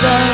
sun.